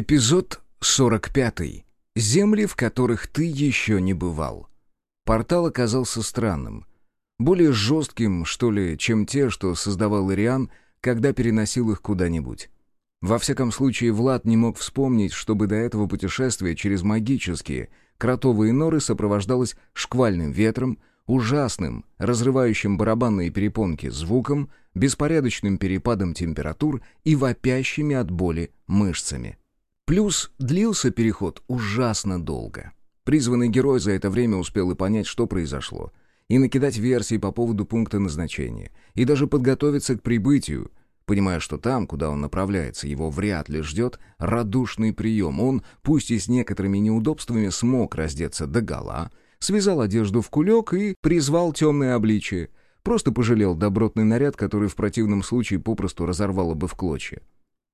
Эпизод 45. Земли, в которых ты еще не бывал. Портал оказался странным. Более жестким, что ли, чем те, что создавал Ириан, когда переносил их куда-нибудь. Во всяком случае, Влад не мог вспомнить, чтобы до этого путешествие через магические, кротовые норы сопровождалось шквальным ветром, ужасным, разрывающим барабанные перепонки звуком, беспорядочным перепадом температур и вопящими от боли мышцами. Плюс длился переход ужасно долго. Призванный герой за это время успел и понять, что произошло, и накидать версии по поводу пункта назначения, и даже подготовиться к прибытию, понимая, что там, куда он направляется, его вряд ли ждет радушный прием. Он, пусть и с некоторыми неудобствами, смог раздеться догола, связал одежду в кулек и призвал темное обличие. Просто пожалел добротный наряд, который в противном случае попросту разорвало бы в клочья.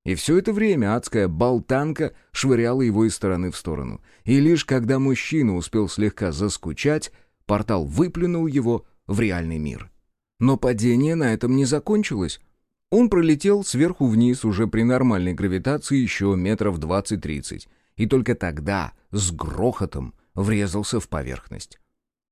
И все это время адская болтанка швыряла его из стороны в сторону. И лишь когда мужчина успел слегка заскучать, портал выплюнул его в реальный мир. Но падение на этом не закончилось. Он пролетел сверху вниз уже при нормальной гравитации еще метров 20-30, и только тогда с грохотом врезался в поверхность.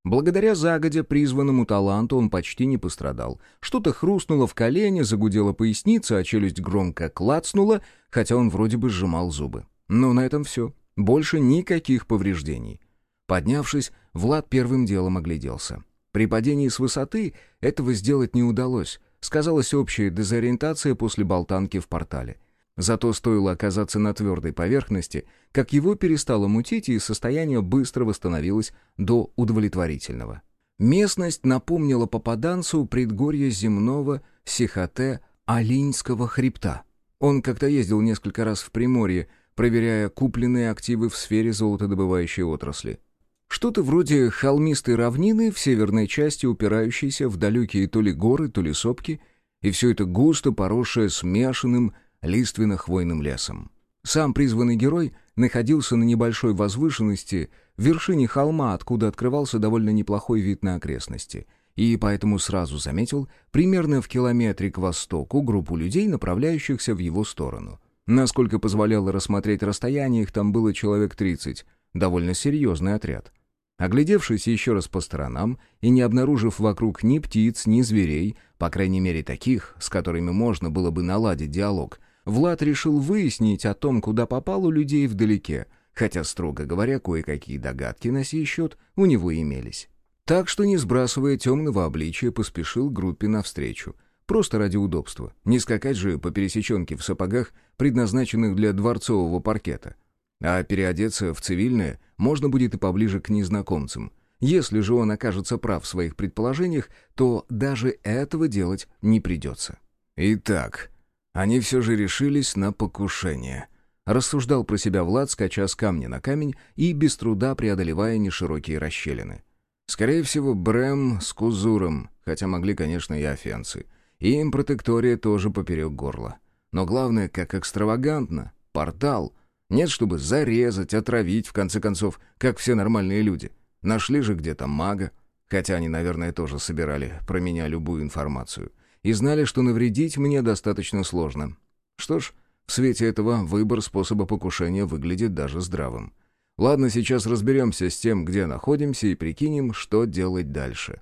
Благодаря загодя призванному таланту он почти не пострадал. Что-то хрустнуло в колене, загудела поясница, а челюсть громко клацнула, хотя он вроде бы сжимал зубы. Но на этом все. Больше никаких повреждений. Поднявшись, Влад первым делом огляделся. При падении с высоты этого сделать не удалось. Сказалась общая дезориентация после болтанки в портале. Зато стоило оказаться на твердой поверхности, как его перестало мутить, и состояние быстро восстановилось до удовлетворительного. Местность напомнила попаданцу предгорье земного Сихоте Алинского хребта. Он как-то ездил несколько раз в Приморье, проверяя купленные активы в сфере золотодобывающей отрасли. Что-то вроде холмистой равнины в северной части, упирающейся в далекие то ли горы, то ли сопки, и все это густо поросшее смешанным лиственно-хвойным лесом. Сам призванный герой находился на небольшой возвышенности в вершине холма, откуда открывался довольно неплохой вид на окрестности, и поэтому сразу заметил примерно в километре к востоку группу людей, направляющихся в его сторону. Насколько позволяло рассмотреть расстояние, их там было человек 30, довольно серьезный отряд. Оглядевшись еще раз по сторонам и не обнаружив вокруг ни птиц, ни зверей, по крайней мере таких, с которыми можно было бы наладить диалог, Влад решил выяснить о том, куда попал у людей вдалеке, хотя, строго говоря, кое-какие догадки на сей счет у него имелись. Так что, не сбрасывая темного обличия, поспешил группе навстречу. Просто ради удобства. Не скакать же по пересеченке в сапогах, предназначенных для дворцового паркета. А переодеться в цивильное можно будет и поближе к незнакомцам. Если же он окажется прав в своих предположениях, то даже этого делать не придется. «Итак», они все же решились на покушение. Рассуждал про себя Влад, скача с камня на камень и без труда преодолевая неширокие расщелины. Скорее всего, Брэм с Кузуром, хотя могли, конечно, и офенцы. И им протектория тоже поперек горла. Но главное, как экстравагантно. Портал. Нет, чтобы зарезать, отравить, в конце концов, как все нормальные люди. Нашли же где-то мага. Хотя они, наверное, тоже собирали про меня любую информацию и знали, что навредить мне достаточно сложно. Что ж, в свете этого выбор способа покушения выглядит даже здравым. Ладно, сейчас разберемся с тем, где находимся, и прикинем, что делать дальше.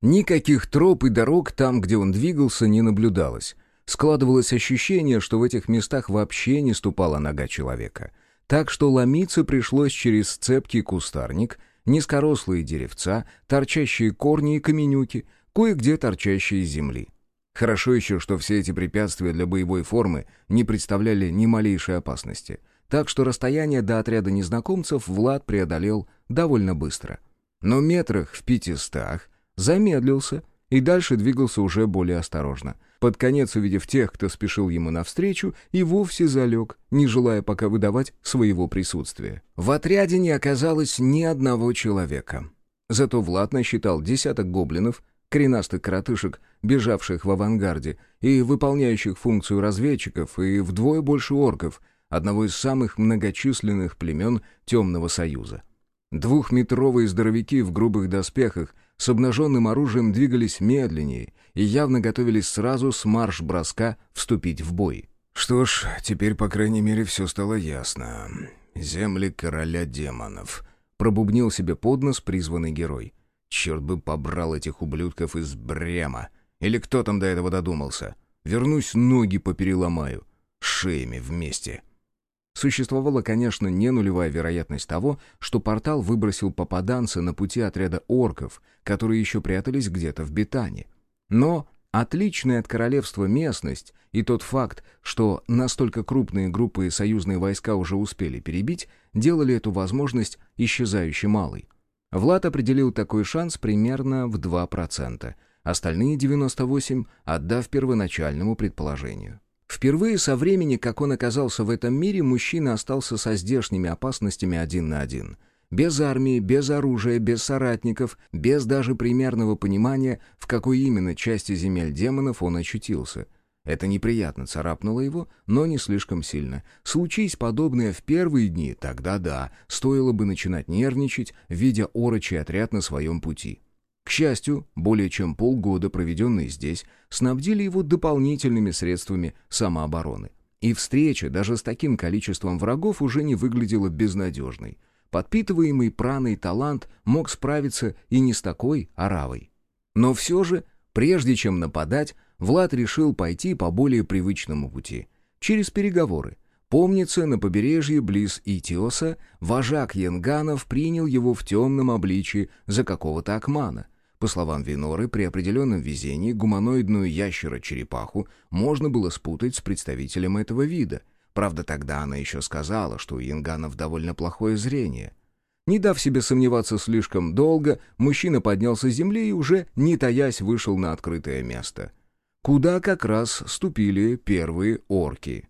Никаких троп и дорог там, где он двигался, не наблюдалось. Складывалось ощущение, что в этих местах вообще не ступала нога человека. Так что ломиться пришлось через цепкий кустарник, низкорослые деревца, торчащие корни и каменюки, кое-где торчащие земли. Хорошо еще, что все эти препятствия для боевой формы не представляли ни малейшей опасности. Так что расстояние до отряда незнакомцев Влад преодолел довольно быстро. Но метрах в пятистах замедлился и дальше двигался уже более осторожно. Под конец, увидев тех, кто спешил ему навстречу, и вовсе залег, не желая пока выдавать своего присутствия. В отряде не оказалось ни одного человека. Зато Влад насчитал десяток гоблинов, коренастых коротышек, бежавших в авангарде и выполняющих функцию разведчиков, и вдвое больше орков, одного из самых многочисленных племен Темного Союза. Двухметровые здоровяки в грубых доспехах с обнаженным оружием двигались медленнее и явно готовились сразу с марш-броска вступить в бой. Что ж, теперь, по крайней мере, все стало ясно. Земли короля демонов. Пробубнил себе под нос призванный герой. Черт бы побрал этих ублюдков из Брема. Или кто там до этого додумался? Вернусь, ноги попереломаю. Шеями вместе. Существовала, конечно, не нулевая вероятность того, что портал выбросил попаданца на пути отряда орков, которые еще прятались где-то в Бетане. Но отличная от королевства местность и тот факт, что настолько крупные группы союзные войска уже успели перебить, делали эту возможность исчезающе малой. Влад определил такой шанс примерно в 2%, остальные 98% отдав первоначальному предположению. Впервые со времени, как он оказался в этом мире, мужчина остался со здешними опасностями один на один. Без армии, без оружия, без соратников, без даже примерного понимания, в какой именно части земель демонов он очутился. Это неприятно царапнуло его, но не слишком сильно. Случись подобное в первые дни, тогда да, стоило бы начинать нервничать, видя орочий отряд на своем пути. К счастью, более чем полгода, проведенные здесь, снабдили его дополнительными средствами самообороны. И встреча даже с таким количеством врагов уже не выглядела безнадежной. Подпитываемый праной талант мог справиться и не с такой оравой. Но все же, прежде чем нападать, Влад решил пойти по более привычному пути. Через переговоры. Помнится, на побережье близ Итиоса вожак Янганов принял его в темном обличии за какого-то акмана. По словам Виноры, при определенном везении гуманоидную ящера-черепаху можно было спутать с представителем этого вида. Правда, тогда она еще сказала, что у янганов довольно плохое зрение. Не дав себе сомневаться слишком долго, мужчина поднялся с земли и уже, не таясь, вышел на открытое место. Куда как раз ступили первые орки.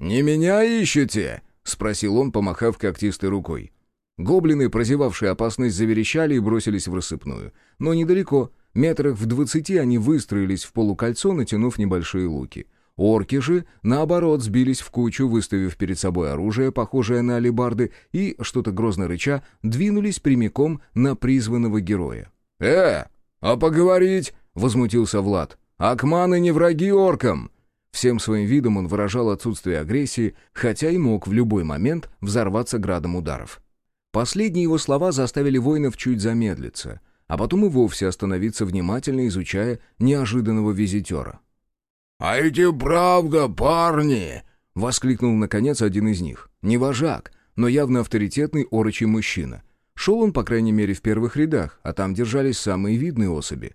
«Не меня ищете?» — спросил он, помахав когтистой рукой. Гоблины, прозевавшие опасность, заверещали и бросились в рассыпную. Но недалеко, метрах в двадцати они выстроились в полукольцо, натянув небольшие луки. Орки же, наоборот, сбились в кучу, выставив перед собой оружие, похожее на алебарды, и, что-то грозно рыча, двинулись прямиком на призванного героя. «Э, а поговорить?» — возмутился Влад. «Акманы не враги оркам!» Всем своим видом он выражал отсутствие агрессии, хотя и мог в любой момент взорваться градом ударов. Последние его слова заставили воинов чуть замедлиться, а потом и вовсе остановиться внимательно, изучая неожиданного визитера. «А эти правда, парни!» — воскликнул, наконец, один из них. Не вожак, но явно авторитетный орочий мужчина. Шел он, по крайней мере, в первых рядах, а там держались самые видные особи.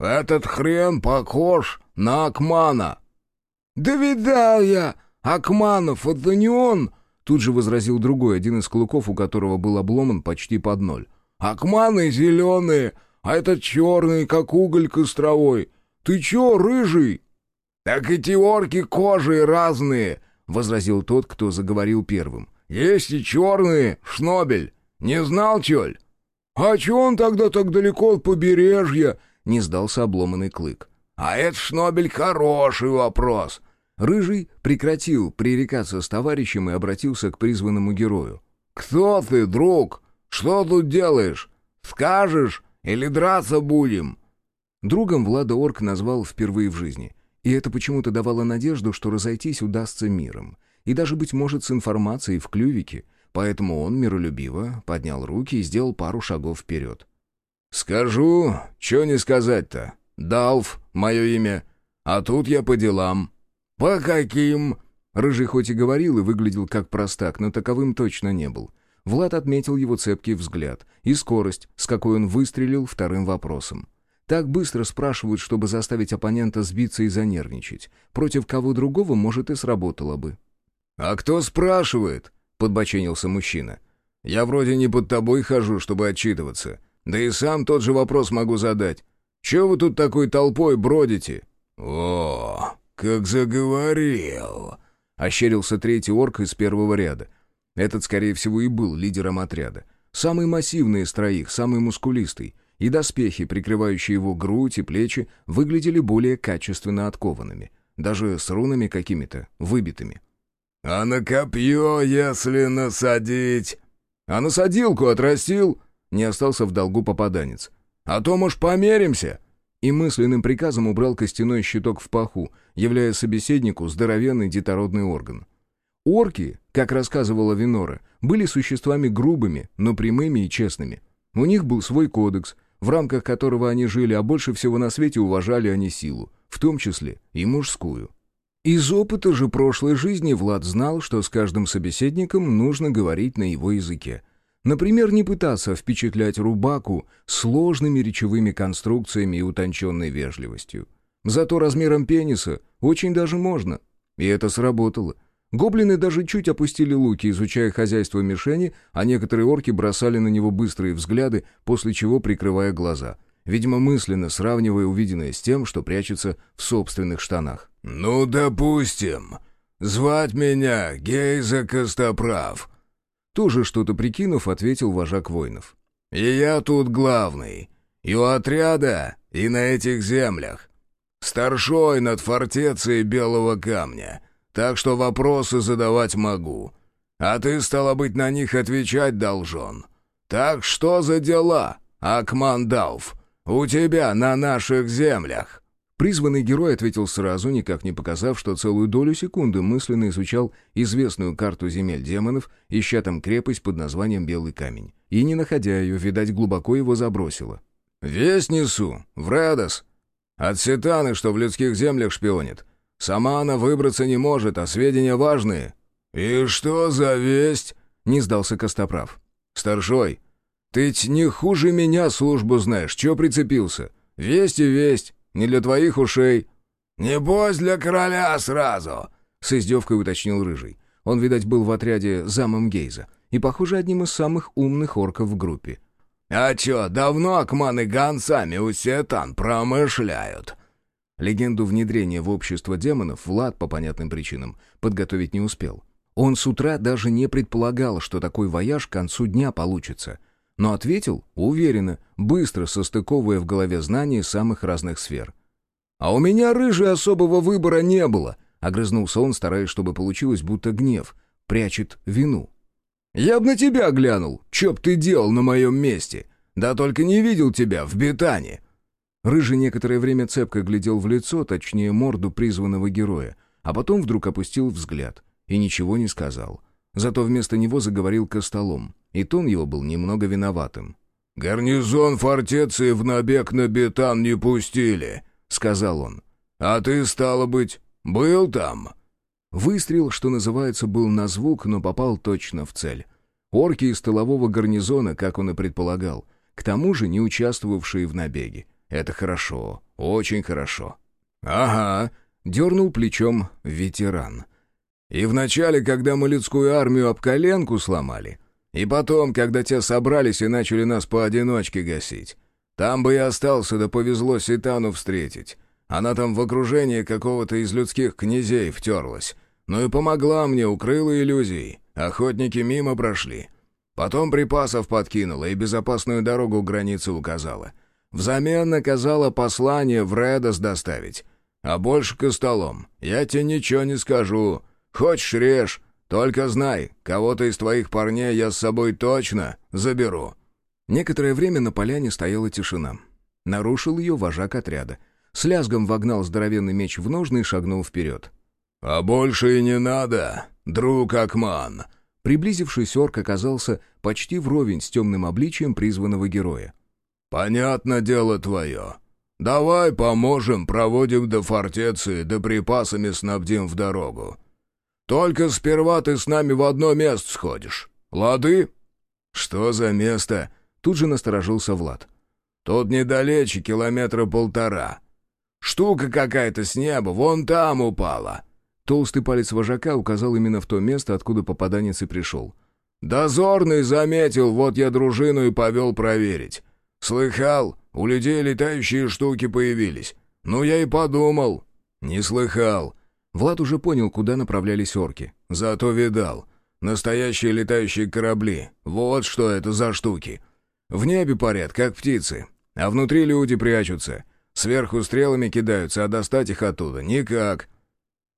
«Этот хрен похож на Акмана!» «Да видал я! Акманов, это не он!» Тут же возразил другой, один из клыков, у которого был обломан почти под ноль. «Акманы зеленые, а этот черный, как уголь костровой. Ты че, рыжий?» «Так эти орки кожи разные», — возразил тот, кто заговорил первым. «Есть и черные, шнобель. Не знал, чёль?» «А чё он тогда так далеко от побережья?» — не сдался обломанный клык. «А это шнобель хороший вопрос. Рыжий прекратил пререкаться с товарищем и обратился к призванному герою. «Кто ты, друг? Что тут делаешь? Скажешь или драться будем?» Другом Влада Орк назвал впервые в жизни, и это почему-то давало надежду, что разойтись удастся миром, и даже, быть может, с информацией в клювике, поэтому он миролюбиво поднял руки и сделал пару шагов вперед. «Скажу, что не сказать-то. Далф, мое имя, а тут я по делам». «По каким?» Рыжий хоть и говорил и выглядел как простак, но таковым точно не был. Влад отметил его цепкий взгляд и скорость, с какой он выстрелил вторым вопросом. Так быстро спрашивают, чтобы заставить оппонента сбиться и занервничать. Против кого другого, может, и сработало бы. «А кто спрашивает?» — подбоченился мужчина. «Я вроде не под тобой хожу, чтобы отчитываться. Да и сам тот же вопрос могу задать. Чего вы тут такой толпой бродите?» «О, «Как заговорил!» — ощерился третий орк из первого ряда. Этот, скорее всего, и был лидером отряда. Самый массивный из троих, самый мускулистый. И доспехи, прикрывающие его грудь и плечи, выглядели более качественно откованными. Даже с рунами какими-то, выбитыми. «А на копье, если насадить...» «А насадилку отрастил?» Не остался в долгу попаданец. «А то, может, померимся?» и мысленным приказом убрал костяной щиток в паху, являя собеседнику здоровенный детородный орган. Орки, как рассказывала Винора, были существами грубыми, но прямыми и честными. У них был свой кодекс, в рамках которого они жили, а больше всего на свете уважали они силу, в том числе и мужскую. Из опыта же прошлой жизни Влад знал, что с каждым собеседником нужно говорить на его языке. Например, не пытаться впечатлять рубаку сложными речевыми конструкциями и утонченной вежливостью. Зато размером пениса очень даже можно. И это сработало. Гоблины даже чуть опустили луки, изучая хозяйство мишени, а некоторые орки бросали на него быстрые взгляды, после чего прикрывая глаза — видимо, мысленно сравнивая увиденное с тем, что прячется в собственных штанах. «Ну, допустим. Звать меня Гейза Костоправ». Тоже что-то прикинув, ответил вожак воинов. «И я тут главный. И у отряда, и на этих землях. Старшой над фортецией Белого Камня, так что вопросы задавать могу. А ты, стало быть, на них отвечать должен. Так что за дела, Акмандауф?» «У тебя на наших землях!» Призванный герой ответил сразу, никак не показав, что целую долю секунды мысленно изучал известную карту земель демонов, ища там крепость под названием Белый Камень. И, не находя ее, видать, глубоко его забросило. «Весть несу, в Редос. От Сетаны, что в людских землях шпионит. Сама она выбраться не может, а сведения важные». «И что за весть?» — не сдался Костоправ. «Старшой, ты не хуже меня службу знаешь, чё прицепился? Весть и весть, не для твоих ушей». «Небось, для короля сразу», — с издевкой уточнил Рыжий. Он, видать, был в отряде замом Гейза и, похоже, одним из самых умных орков в группе. «А чё, давно Акман и Ган сами у Сетан промышляют?» Легенду внедрения в общество демонов Влад, по понятным причинам, подготовить не успел. Он с утра даже не предполагал, что такой вояж к концу дня получится — но ответил уверенно, быстро состыковывая в голове знания самых разных сфер. «А у меня, рыжий, особого выбора не было», — огрызнулся он, стараясь, чтобы получилось, будто гнев прячет вину. «Я б на тебя глянул, чё б ты делал на моем месте? Да только не видел тебя в Бетане». Рыжий некоторое время цепко глядел в лицо, точнее морду призванного героя, а потом вдруг опустил взгляд и ничего не сказал. Зато вместо него заговорил Костолом и тон его был немного виноватым. «Гарнизон фортеции в набег на Бетан не пустили», — сказал он. «А ты, стало быть, был там?» Выстрел, что называется, был на звук, но попал точно в цель. Орки из тылового гарнизона, как он и предполагал, к тому же не участвовавшие в набеге. Это хорошо, очень хорошо. «Ага», — дернул плечом ветеран. «И вначале, когда мы людскую армию об коленку сломали, и потом, когда те собрались и начали нас поодиночке гасить. Там бы и остался, да повезло Ситану встретить. Она там в окружении какого-то из людских князей втерлась. Ну и помогла мне, укрыла иллюзии. Охотники мимо прошли. Потом припасов подкинула и безопасную дорогу к границе указала. Взамен наказала послание в Редос доставить. А больше к столом. Я тебе ничего не скажу. Хочешь режь, только знай, кого-то из твоих парней я с собой точно заберу». Некоторое время на поляне стояла тишина. Нарушил ее вожак отряда. С лязгом вогнал здоровенный меч в ножны и шагнул вперед. «А больше и не надо, друг Акман!» Приблизившись, орк оказался почти вровень с темным обличием призванного героя. «Понятно дело твое. Давай поможем, проводим до фортеции, да припасами снабдим в дорогу. Только сперва ты с нами в одно место сходишь. Лады?» «Что за место?» Тут же насторожился Влад. «Тут недалече, километра полтора. Штука какая-то с неба, вон там упала». Толстый палец вожака указал именно в то место, откуда попаданец и пришел. «Дозорный заметил, вот я дружину и повел проверить. Слыхал, у людей летающие штуки появились. Ну, я и подумал». «Не слыхал. Влад уже понял, куда направлялись орки. «Зато видал. Настоящие летающие корабли. Вот что это за штуки. В небе парят, как птицы. А внутри люди прячутся. Сверху стрелами кидаются, а достать их оттуда никак».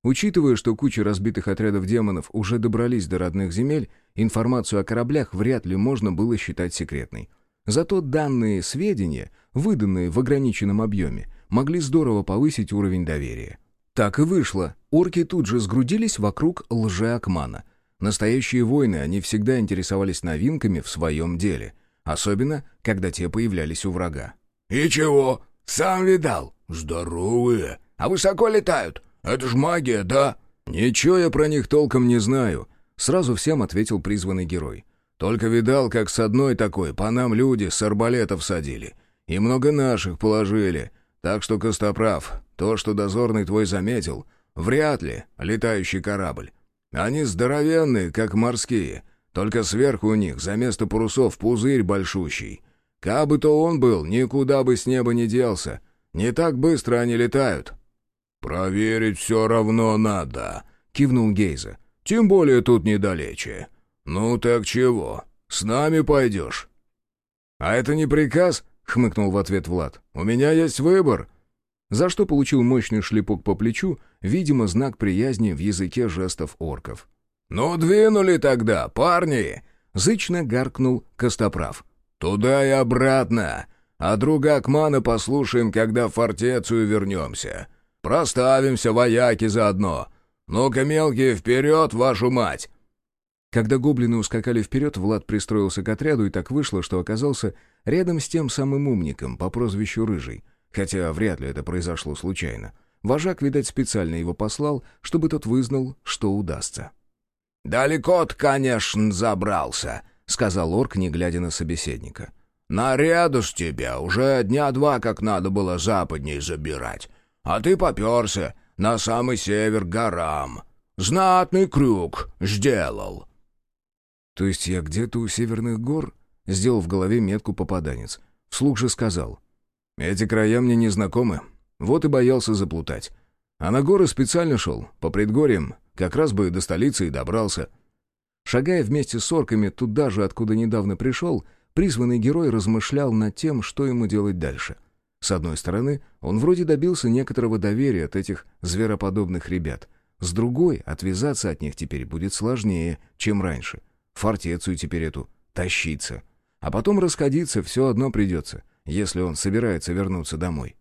Учитывая, что куча разбитых отрядов демонов уже добрались до родных земель, информацию о кораблях вряд ли можно было считать секретной. Зато данные сведения, выданные в ограниченном объеме, могли здорово повысить уровень доверия. Так и вышло. Орки тут же сгрудились вокруг лже-Акмана. Настоящие воины, они всегда интересовались новинками в своем деле. Особенно, когда те появлялись у врага. «И чего? Сам видал? Здоровые. А высоко летают? Это ж магия, да?» «Ничего я про них толком не знаю», — сразу всем ответил призванный герой. «Только видал, как с одной такой по нам люди с арбалетов садили. И много наших положили. Так что, Костоправ, то, что дозорный твой заметил, вряд ли летающий корабль. Они здоровенные, как морские, только сверху у них за место парусов пузырь большущий. Кабы то он был, никуда бы с неба не делся. Не так быстро они летают». «Проверить все равно надо», — кивнул Гейза. «Тем более тут недалече. Ну так чего, с нами пойдешь?» «А это не приказ?» — хмыкнул в ответ Влад. «У меня есть выбор». За что получил мощный шлепок по плечу, видимо, знак приязни в языке жестов орков. «Ну, двинули тогда, парни!» — зычно гаркнул Костоправ. «Туда и обратно, а друга Акмана послушаем, когда в фортецию вернемся. Проставимся, вояки, заодно. Ну-ка, мелкие, вперед, вашу мать!» Когда гоблины ускакали вперед, Влад пристроился к отряду, и так вышло, что оказался рядом с тем самым умником по прозвищу Рыжий, хотя вряд ли это произошло случайно. Вожак, видать, специально его послал, чтобы тот вызнал, что удастся. «Далеко-то, конечно, забрался», — сказал орк, не глядя на собеседника. «Наряду с тебя уже дня два как надо было западней забирать. А ты поперся на самый север горам. Знатный крюк сделал». «То есть я где-то у северных гор?» — сделал в голове метку попаданец. Вслух же сказал. «Эти края мне не знакомы. Вот и боялся заплутать. А на горы специально шел, по предгорьям, как раз бы до столицы и добрался». Шагая вместе с орками туда же, откуда недавно пришел, призванный герой размышлял над тем, что ему делать дальше — с одной стороны, он вроде добился некоторого доверия от этих звероподобных ребят. С другой, отвязаться от них теперь будет сложнее, чем раньше. Фортецию теперь эту тащиться. А потом расходиться все одно придется, если он собирается вернуться домой.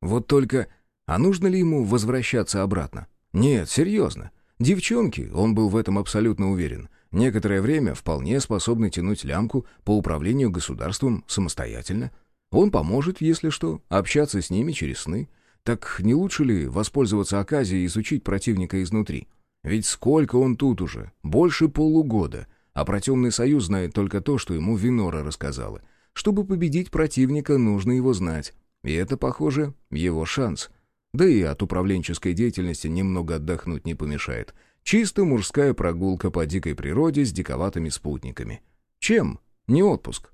Вот только, а нужно ли ему возвращаться обратно? Нет, серьезно. Девчонки, он был в этом абсолютно уверен, некоторое время вполне способны тянуть лямку по управлению государством самостоятельно – он поможет, если что, общаться с ними через сны. Так не лучше ли воспользоваться оказией и изучить противника изнутри? Ведь сколько он тут уже? Больше полугода. А про темный союз знает только то, что ему Винора рассказала. Чтобы победить противника, нужно его знать. И это, похоже, его шанс. Да и от управленческой деятельности немного отдохнуть не помешает. Чисто мужская прогулка по дикой природе с диковатыми спутниками. Чем? Не отпуск.